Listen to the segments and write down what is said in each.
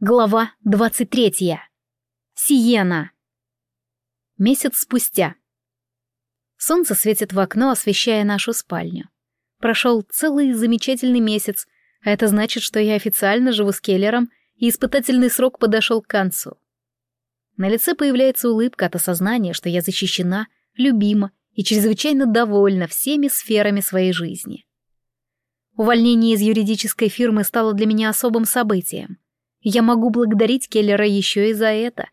Глава 23. Сиена. Месяц спустя. Солнце светит в окно, освещая нашу спальню. Прошел целый замечательный месяц, а это значит, что я официально живу с Келлером, и испытательный срок подошел к концу. На лице появляется улыбка от осознания, что я защищена, любима и чрезвычайно довольна всеми сферами своей жизни. Увольнение из юридической фирмы стало для меня особым событием — я могу благодарить Келлера еще и за это.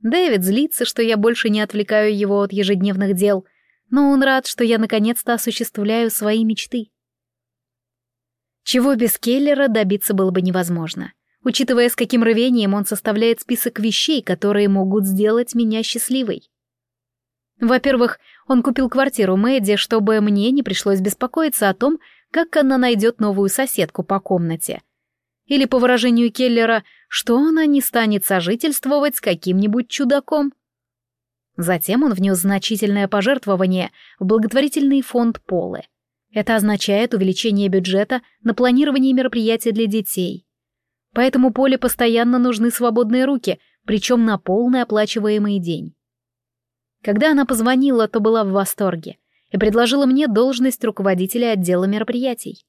Дэвид злится, что я больше не отвлекаю его от ежедневных дел, но он рад, что я наконец-то осуществляю свои мечты. Чего без Келлера добиться было бы невозможно, учитывая, с каким рвением он составляет список вещей, которые могут сделать меня счастливой. Во-первых, он купил квартиру Мэдди, чтобы мне не пришлось беспокоиться о том, как она найдет новую соседку по комнате, или, по выражению Келлера, что она не станет сожительствовать с каким-нибудь чудаком. Затем он внес значительное пожертвование в благотворительный фонд Полы. Это означает увеличение бюджета на планирование мероприятий для детей. Поэтому Поле постоянно нужны свободные руки, причем на полный оплачиваемый день. Когда она позвонила, то была в восторге и предложила мне должность руководителя отдела мероприятий.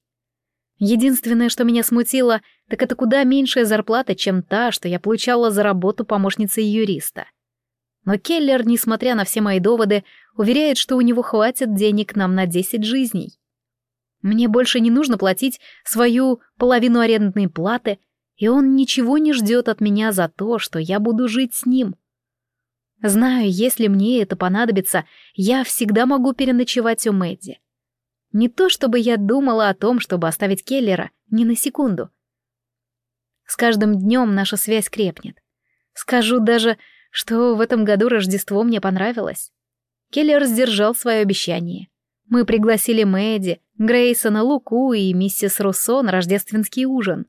Единственное, что меня смутило, так это куда меньшая зарплата, чем та, что я получала за работу помощницей юриста. Но Келлер, несмотря на все мои доводы, уверяет, что у него хватит денег нам на 10 жизней. Мне больше не нужно платить свою половину арендной платы, и он ничего не ждет от меня за то, что я буду жить с ним. Знаю, если мне это понадобится, я всегда могу переночевать у Мэдди. Не то чтобы я думала о том, чтобы оставить Келлера, ни на секунду. С каждым днем наша связь крепнет. Скажу даже, что в этом году Рождество мне понравилось. Келлер сдержал свое обещание. Мы пригласили Мэдди, Грейсона, Луку и миссис Руссо на рождественский ужин.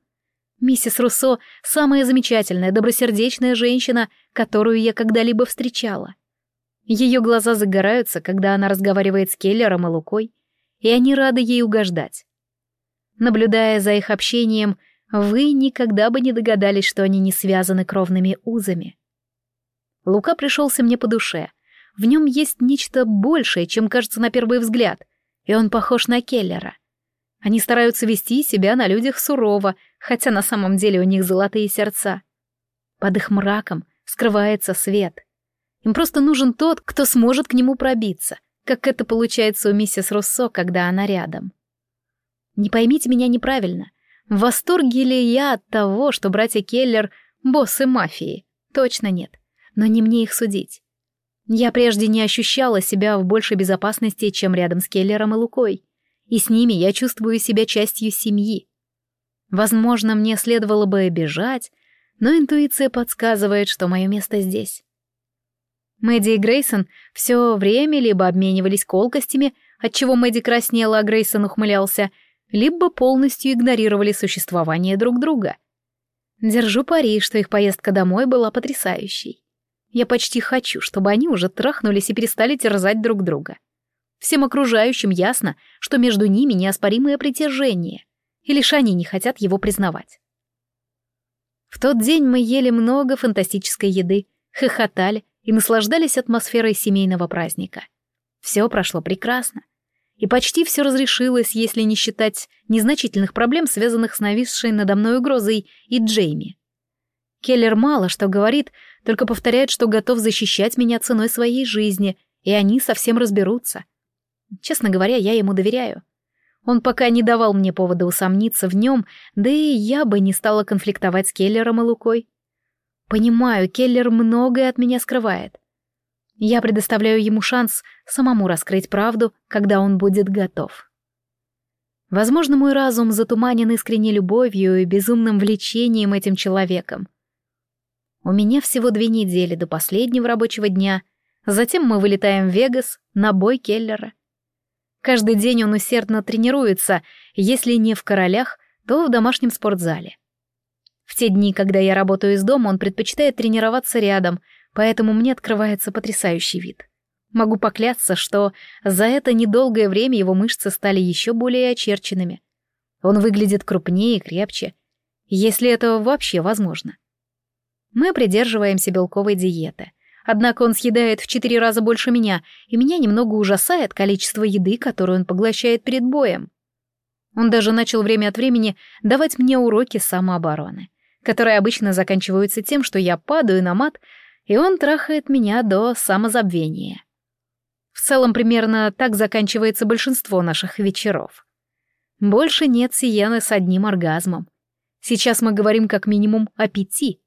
Миссис Руссо — самая замечательная, добросердечная женщина, которую я когда-либо встречала. Ее глаза загораются, когда она разговаривает с Келлером и Лукой, и они рады ей угождать. Наблюдая за их общением, вы никогда бы не догадались, что они не связаны кровными узами. Лука пришелся мне по душе. В нем есть нечто большее, чем кажется на первый взгляд, и он похож на Келлера. Они стараются вести себя на людях сурово, хотя на самом деле у них золотые сердца. Под их мраком скрывается свет. Им просто нужен тот, кто сможет к нему пробиться — как это получается у миссис Руссо, когда она рядом. Не поймите меня неправильно. В восторге ли я от того, что братья Келлер — боссы мафии? Точно нет. Но не мне их судить. Я прежде не ощущала себя в большей безопасности, чем рядом с Келлером и Лукой. И с ними я чувствую себя частью семьи. Возможно, мне следовало бы бежать, но интуиция подсказывает, что мое место здесь. Мэдди и Грейсон все время либо обменивались колкостями, отчего Мэдди краснела, а Грейсон ухмылялся, либо полностью игнорировали существование друг друга. Держу пари, что их поездка домой была потрясающей. Я почти хочу, чтобы они уже трахнулись и перестали терзать друг друга. Всем окружающим ясно, что между ними неоспоримое притяжение, и лишь они не хотят его признавать. В тот день мы ели много фантастической еды, хохотали, и наслаждались атмосферой семейного праздника. Все прошло прекрасно. И почти все разрешилось, если не считать незначительных проблем, связанных с нависшей надо мной угрозой и Джейми. Келлер мало что говорит, только повторяет, что готов защищать меня ценой своей жизни, и они совсем разберутся. Честно говоря, я ему доверяю. Он пока не давал мне повода усомниться в нем, да и я бы не стала конфликтовать с Келлером и Лукой. Понимаю, Келлер многое от меня скрывает. Я предоставляю ему шанс самому раскрыть правду, когда он будет готов. Возможно, мой разум затуманен искренней любовью и безумным влечением этим человеком. У меня всего две недели до последнего рабочего дня, затем мы вылетаем в Вегас на бой Келлера. Каждый день он усердно тренируется, если не в королях, то в домашнем спортзале. В те дни, когда я работаю из дома, он предпочитает тренироваться рядом, поэтому мне открывается потрясающий вид. Могу поклясться, что за это недолгое время его мышцы стали еще более очерченными. Он выглядит крупнее и крепче, если это вообще возможно. Мы придерживаемся белковой диеты. Однако он съедает в четыре раза больше меня, и меня немного ужасает количество еды, которую он поглощает перед боем. Он даже начал время от времени давать мне уроки самообороны, которые обычно заканчиваются тем, что я падаю на мат, и он трахает меня до самозабвения. В целом, примерно так заканчивается большинство наших вечеров. Больше нет сиены с одним оргазмом. Сейчас мы говорим как минимум о пяти.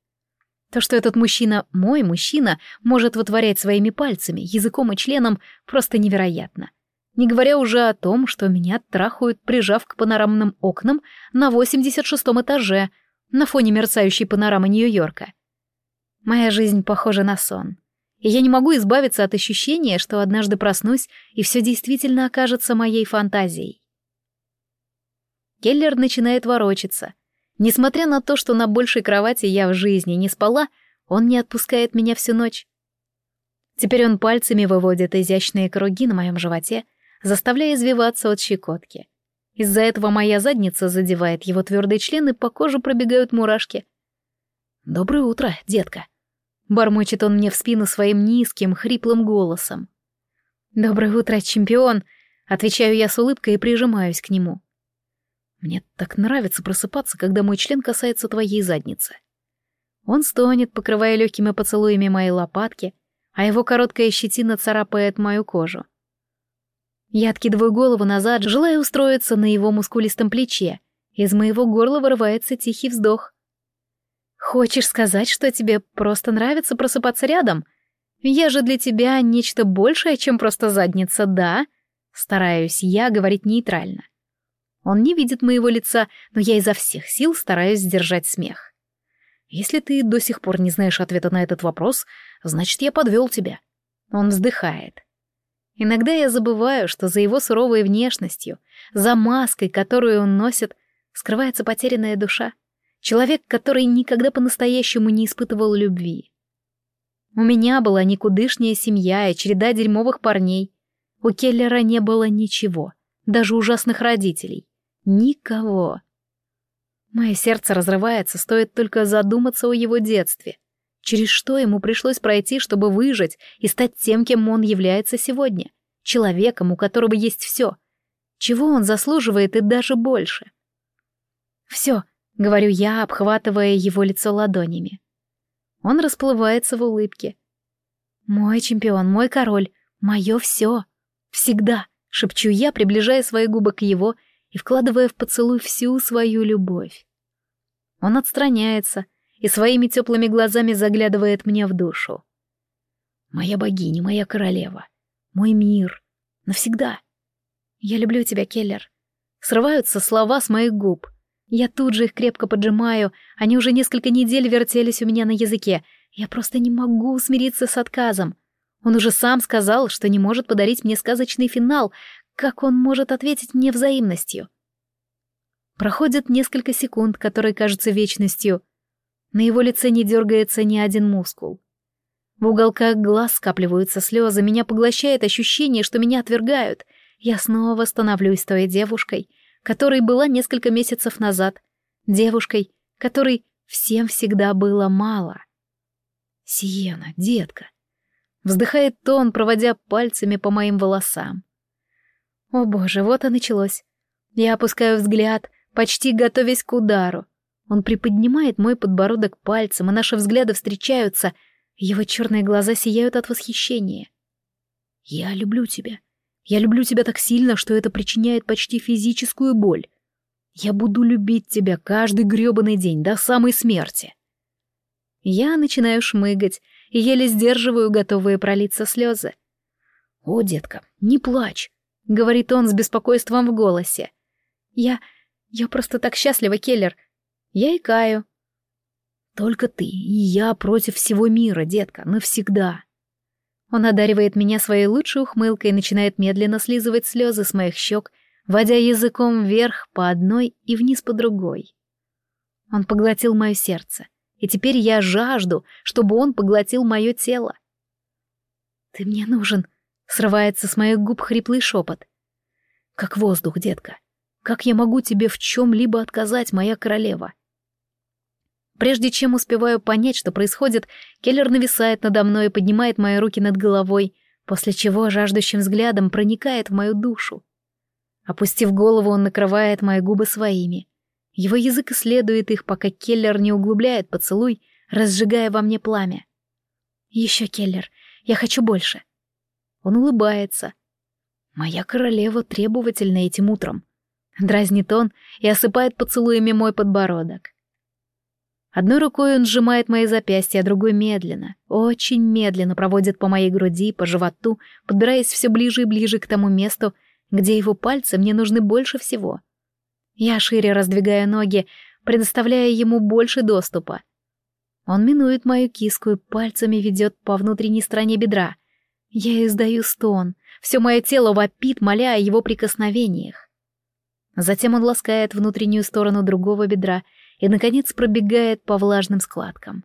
То, что этот мужчина, мой мужчина, может вытворять своими пальцами, языком и членом, просто невероятно. Не говоря уже о том, что меня трахают, прижав к панорамным окнам на 86-м этаже, на фоне мерцающей панорамы Нью-Йорка. Моя жизнь похожа на сон. И я не могу избавиться от ощущения, что однажды проснусь, и все действительно окажется моей фантазией. Келлер начинает ворочаться. Несмотря на то, что на большей кровати я в жизни не спала, он не отпускает меня всю ночь. Теперь он пальцами выводит изящные круги на моем животе, заставляя извиваться от щекотки. Из-за этого моя задница задевает его твердые члены, по коже пробегают мурашки. «Доброе утро, детка», — бормочет он мне в спину своим низким, хриплым голосом. «Доброе утро, чемпион», — отвечаю я с улыбкой и прижимаюсь к нему. «Мне так нравится просыпаться, когда мой член касается твоей задницы». Он стонет, покрывая легкими поцелуями мои лопатки, а его короткая щетина царапает мою кожу. Я откидываю голову назад, желая устроиться на его мускулистом плече. Из моего горла вырывается тихий вздох. «Хочешь сказать, что тебе просто нравится просыпаться рядом? Я же для тебя нечто большее, чем просто задница, да?» Стараюсь я говорить нейтрально. Он не видит моего лица, но я изо всех сил стараюсь сдержать смех. «Если ты до сих пор не знаешь ответа на этот вопрос, значит, я подвел тебя». Он вздыхает. Иногда я забываю, что за его суровой внешностью, за маской, которую он носит, скрывается потерянная душа. Человек, который никогда по-настоящему не испытывал любви. У меня была никудышняя семья и череда дерьмовых парней. У Келлера не было ничего, даже ужасных родителей. Никого. Мое сердце разрывается, стоит только задуматься о его детстве через что ему пришлось пройти, чтобы выжить и стать тем, кем он является сегодня, человеком, у которого есть все, чего он заслуживает и даже больше. «Все», — говорю я, обхватывая его лицо ладонями. Он расплывается в улыбке. «Мой чемпион, мой король, мое все, всегда», — шепчу я, приближая свои губы к его и вкладывая в поцелуй всю свою любовь. Он отстраняется, и своими теплыми глазами заглядывает мне в душу. Моя богиня, моя королева, мой мир, навсегда. Я люблю тебя, Келлер. Срываются слова с моих губ. Я тут же их крепко поджимаю, они уже несколько недель вертелись у меня на языке. Я просто не могу смириться с отказом. Он уже сам сказал, что не может подарить мне сказочный финал. Как он может ответить мне взаимностью? Проходит несколько секунд, которые кажутся вечностью. На его лице не дергается ни один мускул. В уголках глаз скапливаются слезы, меня поглощает ощущение, что меня отвергают. Я снова становлюсь той девушкой, которой была несколько месяцев назад. Девушкой, которой всем всегда было мало. «Сиена, детка!» Вздыхает тон, проводя пальцами по моим волосам. О боже, вот и началось. Я опускаю взгляд, почти готовясь к удару. Он приподнимает мой подбородок пальцем, и наши взгляды встречаются. Его черные глаза сияют от восхищения. «Я люблю тебя. Я люблю тебя так сильно, что это причиняет почти физическую боль. Я буду любить тебя каждый грёбаный день, до самой смерти». Я начинаю шмыгать и еле сдерживаю готовые пролиться слезы. «О, детка, не плачь», — говорит он с беспокойством в голосе. «Я... я просто так счастлива, Келлер. Я икаю. Только ты и я против всего мира, детка, навсегда. Он одаривает меня своей лучшей ухмылкой и начинает медленно слизывать слезы с моих щек, водя языком вверх по одной и вниз по другой. Он поглотил мое сердце, и теперь я жажду, чтобы он поглотил мое тело. «Ты мне нужен», — срывается с моих губ хриплый шепот. «Как воздух, детка. Как я могу тебе в чем-либо отказать, моя королева?» Прежде чем успеваю понять, что происходит, Келлер нависает надо мной и поднимает мои руки над головой, после чего жаждущим взглядом проникает в мою душу. Опустив голову, он накрывает мои губы своими. Его язык исследует их, пока Келлер не углубляет поцелуй, разжигая во мне пламя. «Еще, Келлер, я хочу больше». Он улыбается. «Моя королева требовательна этим утром». Дразнит он и осыпает поцелуями мой подбородок. Одной рукой он сжимает мои запястья, а другой медленно, очень медленно проводит по моей груди, по животу, подбираясь все ближе и ближе к тому месту, где его пальцы мне нужны больше всего. Я шире раздвигаю ноги, предоставляя ему больше доступа. Он минует мою киску и пальцами ведет по внутренней стороне бедра. Я издаю стон, все мое тело вопит, моля о его прикосновениях. Затем он ласкает внутреннюю сторону другого бедра и, наконец, пробегает по влажным складкам.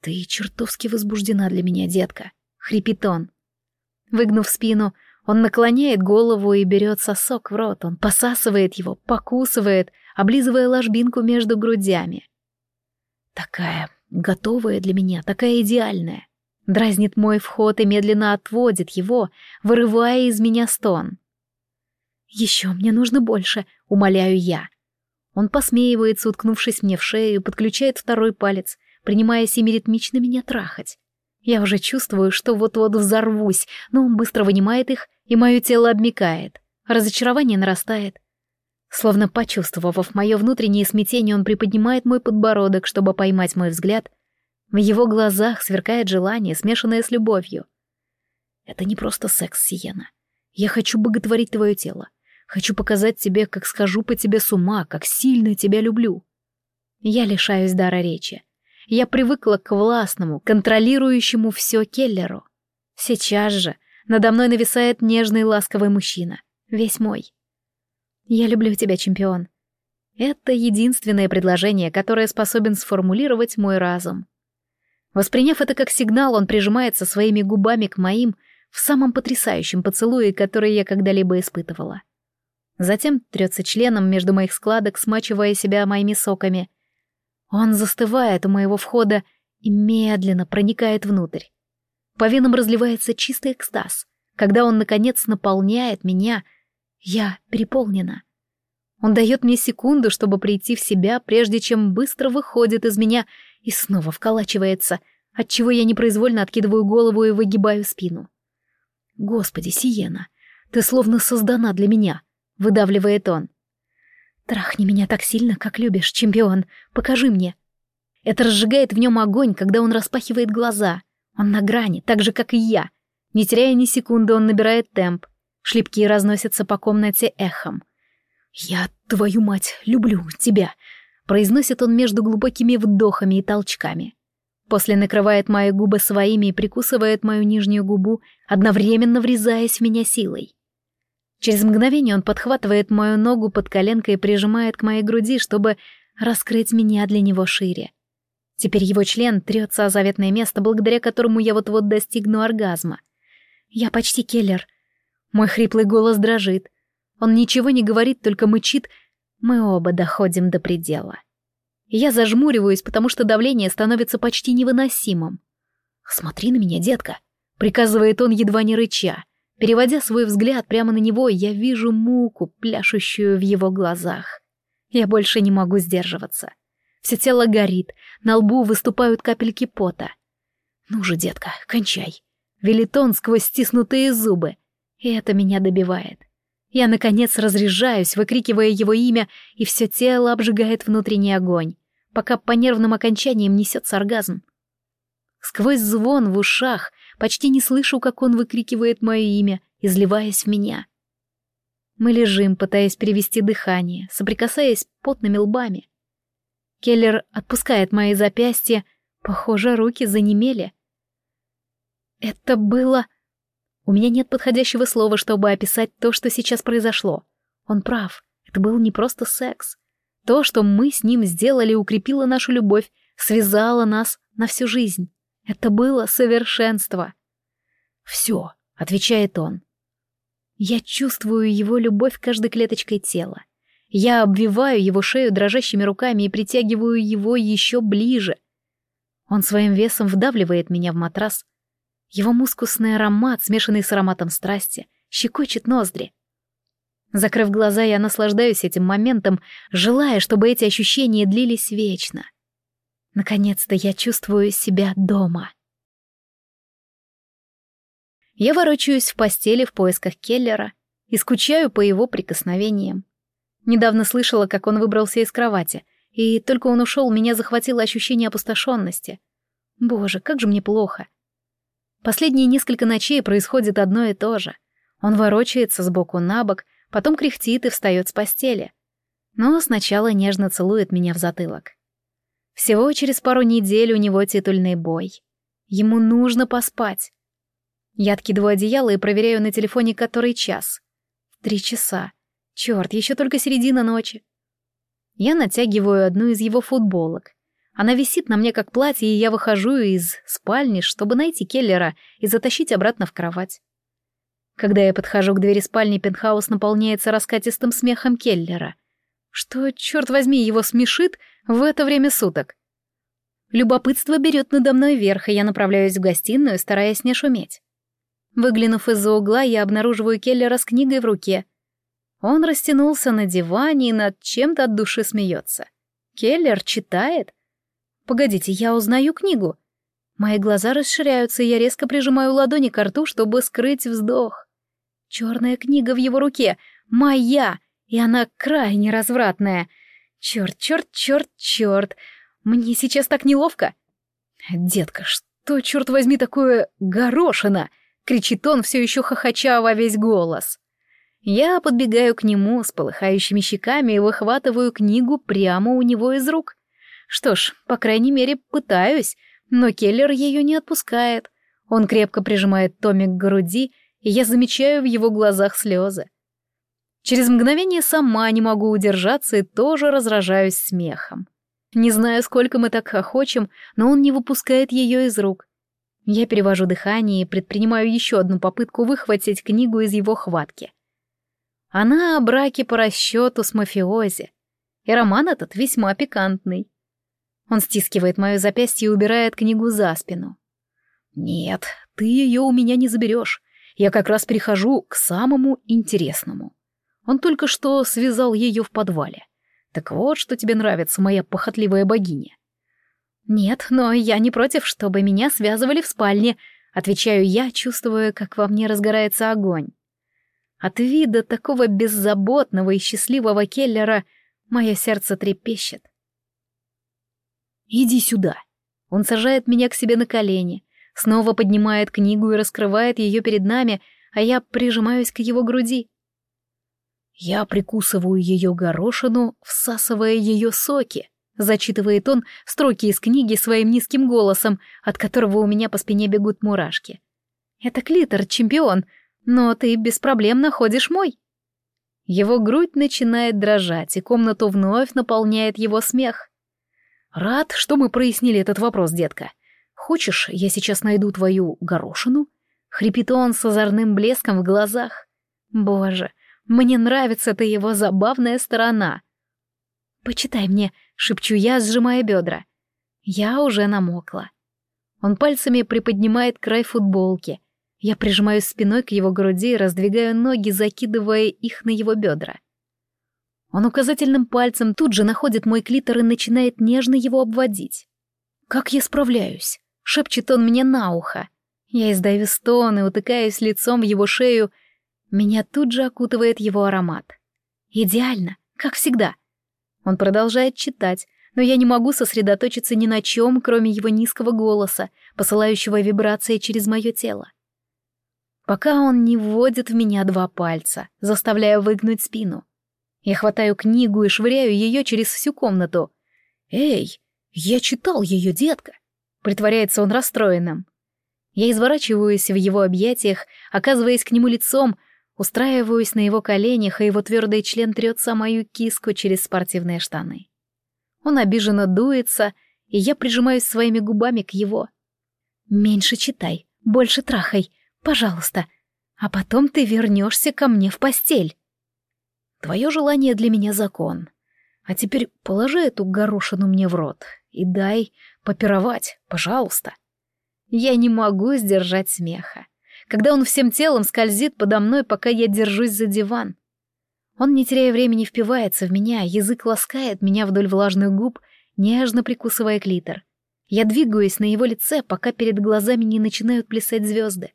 «Ты чертовски возбуждена для меня, детка», — хрипит он. Выгнув спину, он наклоняет голову и берет сосок в рот. Он посасывает его, покусывает, облизывая ложбинку между грудями. Такая готовая для меня, такая идеальная. Дразнит мой вход и медленно отводит его, вырывая из меня стон. «Еще мне нужно больше», — умоляю я. Он посмеивается, уткнувшись мне в шею, подключает второй палец, принимая семиритмично меня трахать. Я уже чувствую, что вот-вот взорвусь, но он быстро вынимает их, и мое тело обмикает. Разочарование нарастает. Словно почувствовав мое внутреннее смятение, он приподнимает мой подбородок, чтобы поймать мой взгляд. В его глазах сверкает желание, смешанное с любовью. Это не просто секс, Сиена. Я хочу боготворить твое тело. Хочу показать тебе, как схожу по тебе с ума, как сильно тебя люблю. Я лишаюсь дара речи. Я привыкла к властному, контролирующему все Келлеру. Сейчас же надо мной нависает нежный ласковый мужчина. Весь мой. Я люблю тебя, чемпион. Это единственное предложение, которое способен сформулировать мой разум. Восприняв это как сигнал, он прижимается своими губами к моим в самом потрясающем поцелуе, который я когда-либо испытывала. Затем трется членом между моих складок, смачивая себя моими соками. Он застывает у моего входа и медленно проникает внутрь. По венам разливается чистый экстаз. Когда он, наконец, наполняет меня, я переполнена. Он дает мне секунду, чтобы прийти в себя, прежде чем быстро выходит из меня и снова вколачивается, отчего я непроизвольно откидываю голову и выгибаю спину. Господи, Сиена, ты словно создана для меня выдавливает он. «Трахни меня так сильно, как любишь, чемпион. Покажи мне». Это разжигает в нем огонь, когда он распахивает глаза. Он на грани, так же, как и я. Не теряя ни секунды, он набирает темп. Шлепки разносятся по комнате эхом. «Я, твою мать, люблю тебя», — произносит он между глубокими вдохами и толчками. После накрывает мои губы своими и прикусывает мою нижнюю губу, одновременно врезаясь в меня силой. Через мгновение он подхватывает мою ногу под коленкой и прижимает к моей груди, чтобы раскрыть меня для него шире. Теперь его член трется о заветное место, благодаря которому я вот-вот достигну оргазма. Я почти келлер. Мой хриплый голос дрожит. Он ничего не говорит, только мычит. Мы оба доходим до предела. Я зажмуриваюсь, потому что давление становится почти невыносимым. «Смотри на меня, детка», — приказывает он, едва не рыча. Переводя свой взгляд прямо на него, я вижу муку, пляшущую в его глазах. Я больше не могу сдерживаться. Все тело горит, на лбу выступают капельки пота. «Ну же, детка, кончай!» Велит он сквозь стиснутые зубы. И это меня добивает. Я, наконец, разряжаюсь, выкрикивая его имя, и все тело обжигает внутренний огонь, пока по нервным окончаниям несется оргазм. Сквозь звон в ушах Почти не слышу, как он выкрикивает мое имя, изливаясь в меня. Мы лежим, пытаясь перевести дыхание, соприкасаясь потными лбами. Келлер отпускает мои запястья, похоже, руки занемели. Это было... У меня нет подходящего слова, чтобы описать то, что сейчас произошло. Он прав, это был не просто секс. То, что мы с ним сделали, укрепило нашу любовь, связало нас на всю жизнь. Это было совершенство. «Все», — отвечает он. Я чувствую его любовь каждой клеточкой тела. Я обвиваю его шею дрожащими руками и притягиваю его еще ближе. Он своим весом вдавливает меня в матрас. Его мускусный аромат, смешанный с ароматом страсти, щекочет ноздри. Закрыв глаза, я наслаждаюсь этим моментом, желая, чтобы эти ощущения длились вечно. Наконец-то я чувствую себя дома. Я ворочаюсь в постели в поисках Келлера и скучаю по его прикосновениям. Недавно слышала, как он выбрался из кровати, и только он ушел, меня захватило ощущение опустошенности. Боже, как же мне плохо. Последние несколько ночей происходит одно и то же. Он ворочается сбоку на бок, потом кряхтит и встает с постели. Но сначала нежно целует меня в затылок. Всего через пару недель у него титульный бой. Ему нужно поспать. Я откидываю одеяло и проверяю на телефоне который час. Три часа. Черт, еще только середина ночи. Я натягиваю одну из его футболок. Она висит на мне как платье, и я выхожу из спальни, чтобы найти Келлера и затащить обратно в кровать. Когда я подхожу к двери спальни, пентхаус наполняется раскатистым смехом Келлера. Что, черт возьми, его смешит в это время суток? Любопытство берет надо мной верх, и я направляюсь в гостиную, стараясь не шуметь. Выглянув из-за угла, я обнаруживаю Келлера с книгой в руке. Он растянулся на диване и над чем-то от души смеется. Келлер читает? Погодите, я узнаю книгу. Мои глаза расширяются, и я резко прижимаю ладони к рту, чтобы скрыть вздох. Черная книга в его руке. Моя! И она крайне развратная. Черт, черт, черт, черт. Мне сейчас так неловко. Детка, что, черт возьми, такое горошина? Кричит он, все еще хохоча во весь голос. Я подбегаю к нему с полыхающими щеками и выхватываю книгу прямо у него из рук. Что ж, по крайней мере, пытаюсь, но Келлер ее не отпускает. Он крепко прижимает Томик к груди и я замечаю в его глазах слезы. Через мгновение сама не могу удержаться и тоже разражаюсь смехом. Не знаю, сколько мы так хохочем, но он не выпускает ее из рук. Я перевожу дыхание и предпринимаю еще одну попытку выхватить книгу из его хватки. Она о браке по расчету с мафиози. И роман этот весьма пикантный. Он стискивает мое запястье и убирает книгу за спину. «Нет, ты ее у меня не заберешь я как раз перехожу к самому интересному. Он только что связал ее в подвале. Так вот, что тебе нравится, моя похотливая богиня. Нет, но я не против, чтобы меня связывали в спальне, отвечаю я, чувствуя, как во мне разгорается огонь. От вида такого беззаботного и счастливого Келлера мое сердце трепещет. «Иди сюда». Он сажает меня к себе на колени, снова поднимает книгу и раскрывает ее перед нами, а я прижимаюсь к его груди. Я прикусываю ее горошину, всасывая ее соки. Зачитывает он строки из книги своим низким голосом, от которого у меня по спине бегут мурашки. «Это клитор, чемпион, но ты без проблем находишь мой». Его грудь начинает дрожать, и комнату вновь наполняет его смех. «Рад, что мы прояснили этот вопрос, детка. Хочешь, я сейчас найду твою горошину?» Хрипит он с озорным блеском в глазах. «Боже, мне нравится эта его забавная сторона». «Почитай мне», — шепчу я, сжимая бедра. Я уже намокла. Он пальцами приподнимает край футболки. Я прижимаюсь спиной к его груди и раздвигаю ноги, закидывая их на его бедра. Он указательным пальцем тут же находит мой клитор и начинает нежно его обводить. Как я справляюсь? Шепчет он мне на ухо. Я издаю стон и утыкаюсь лицом в его шею. Меня тут же окутывает его аромат. Идеально, как всегда. Он продолжает читать, но я не могу сосредоточиться ни на чем, кроме его низкого голоса, посылающего вибрации через мое тело. Пока он не вводит в меня два пальца, заставляя выгнуть спину. Я хватаю книгу и швыряю ее через всю комнату. «Эй, я читал ее, детка!» Притворяется он расстроенным. Я изворачиваюсь в его объятиях, оказываясь к нему лицом, устраиваюсь на его коленях, и его твердый член трется мою киску через спортивные штаны. Он обиженно дуется, и я прижимаюсь своими губами к его. «Меньше читай, больше трахай, пожалуйста, а потом ты вернешься ко мне в постель». Твое желание для меня закон. А теперь положи эту горошину мне в рот и дай попировать, пожалуйста. Я не могу сдержать смеха, когда он всем телом скользит подо мной, пока я держусь за диван. Он, не теряя времени, впивается в меня, язык ласкает меня вдоль влажных губ, нежно прикусывая клитор. Я двигаюсь на его лице, пока перед глазами не начинают плясать звезды.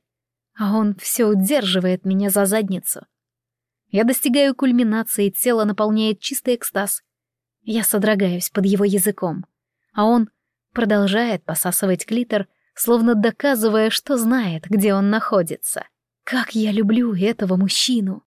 А он все удерживает меня за задницу. Я достигаю кульминации, тело наполняет чистый экстаз. Я содрогаюсь под его языком. А он продолжает посасывать клитор, словно доказывая, что знает, где он находится. Как я люблю этого мужчину!